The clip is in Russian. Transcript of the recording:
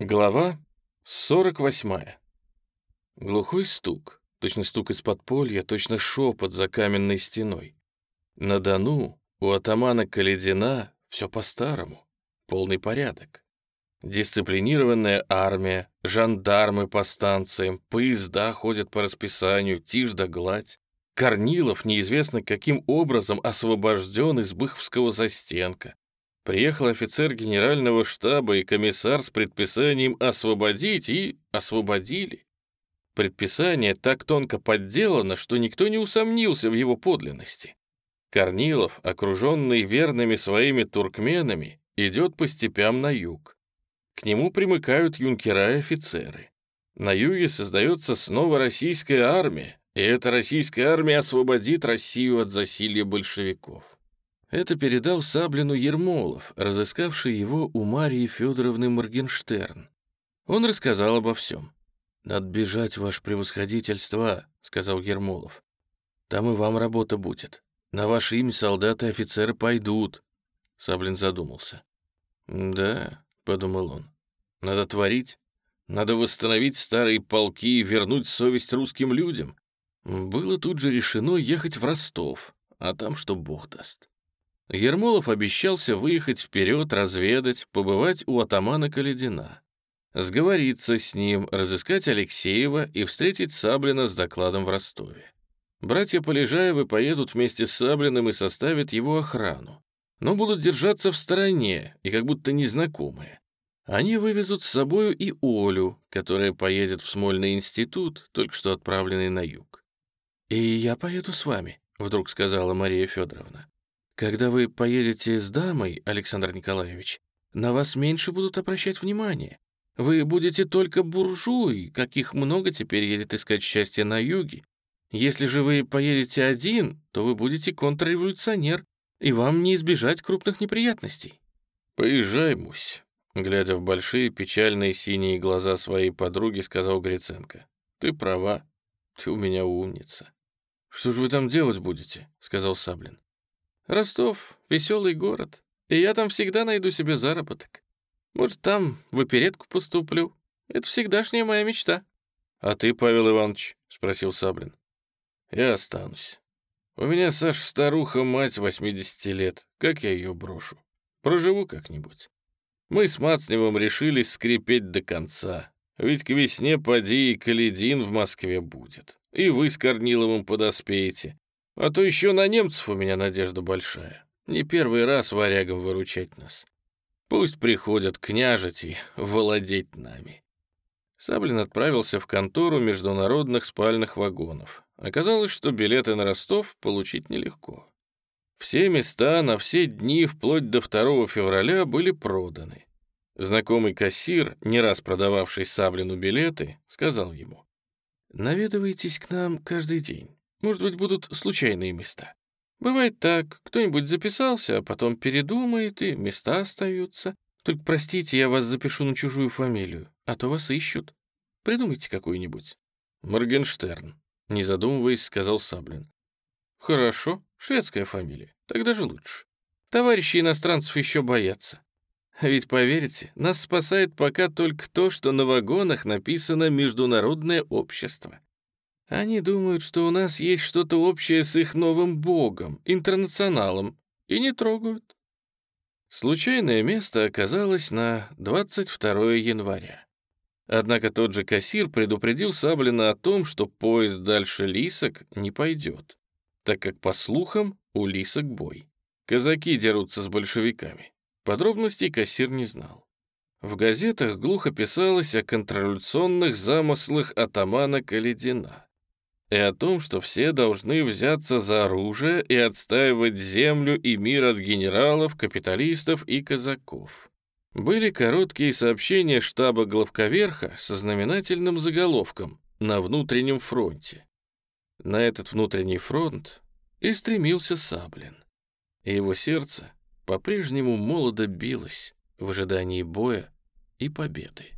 Глава 48. Глухой стук, точно стук из подполья, точно шепот за каменной стеной. На Дону у атамана Каледина все по-старому, полный порядок. Дисциплинированная армия, жандармы по станциям, поезда ходят по расписанию, тишь да гладь. Корнилов неизвестно каким образом освобожден из Быховского застенка. Приехал офицер генерального штаба и комиссар с предписанием освободить, и освободили. Предписание так тонко подделано, что никто не усомнился в его подлинности. Корнилов, окруженный верными своими туркменами, идет по степям на юг. К нему примыкают юнкера и офицеры. На юге создается снова российская армия, и эта российская армия освободит Россию от засилья большевиков. Это передал Саблину Ермолов, разыскавший его у Марии Федоровны Моргенштерн. Он рассказал обо всем. «Надо бежать, ваше превосходительство», — сказал Ермолов. «Там и вам работа будет. На ваше имя солдаты и офицеры пойдут». Саблин задумался. «Да», — подумал он, — «надо творить. Надо восстановить старые полки и вернуть совесть русским людям. Было тут же решено ехать в Ростов, а там что бог даст». Ермолов обещался выехать вперед, разведать, побывать у атамана Каледина, сговориться с ним, разыскать Алексеева и встретить Саблина с докладом в Ростове. Братья Полежаевы поедут вместе с Саблиным и составят его охрану, но будут держаться в стороне и как будто незнакомые. Они вывезут с собою и Олю, которая поедет в Смольный институт, только что отправленный на юг. «И я поеду с вами», — вдруг сказала Мария Федоровна. Когда вы поедете с дамой, Александр Николаевич, на вас меньше будут обращать внимание. Вы будете только буржуй, каких много теперь едет искать счастье на юге. Если же вы поедете один, то вы будете контрреволюционер, и вам не избежать крупных неприятностей. Поезжай, Мусь, глядя в большие печальные синие глаза своей подруги, сказал Гриценко. Ты права, ты у меня умница. Что же вы там делать будете? сказал Саблин. Ростов — веселый город, и я там всегда найду себе заработок. Может, там в оперетку поступлю. Это всегдашняя моя мечта». «А ты, Павел Иванович?» — спросил Саблин. «Я останусь. У меня, Саша, старуха, мать 80 лет. Как я ее брошу? Проживу как-нибудь. Мы с Мацневым решились скрипеть до конца. Ведь к весне поди и Каледин в Москве будет. И вы с Корниловым подоспеете. А то еще на немцев у меня надежда большая. Не первый раз варягам выручать нас. Пусть приходят княжить владеть нами. Саблин отправился в контору международных спальных вагонов. Оказалось, что билеты на Ростов получить нелегко. Все места на все дни вплоть до 2 февраля были проданы. Знакомый кассир, не раз продававший Саблину билеты, сказал ему, «Наведывайтесь к нам каждый день. Может быть, будут случайные места. Бывает так, кто-нибудь записался, а потом передумает, и места остаются. Только простите, я вас запишу на чужую фамилию, а то вас ищут. Придумайте какую-нибудь. Моргенштерн, не задумываясь, сказал Саблин. Хорошо, шведская фамилия, тогда же лучше. Товарищи иностранцев еще боятся. Ведь, поверите, нас спасает пока только то, что на вагонах написано «Международное общество». Они думают, что у нас есть что-то общее с их новым богом, интернационалом, и не трогают. Случайное место оказалось на 22 января. Однако тот же кассир предупредил Саблина о том, что поезд дальше Лисок не пойдет, так как, по слухам, у Лисок бой. Казаки дерутся с большевиками. Подробностей кассир не знал. В газетах глухо писалось о контрреволюционных замыслах атамана Каледина и о том, что все должны взяться за оружие и отстаивать землю и мир от генералов, капиталистов и казаков. Были короткие сообщения штаба главковерха со знаменательным заголовком «На внутреннем фронте». На этот внутренний фронт и стремился Саблин. И его сердце по-прежнему молодо билось в ожидании боя и победы.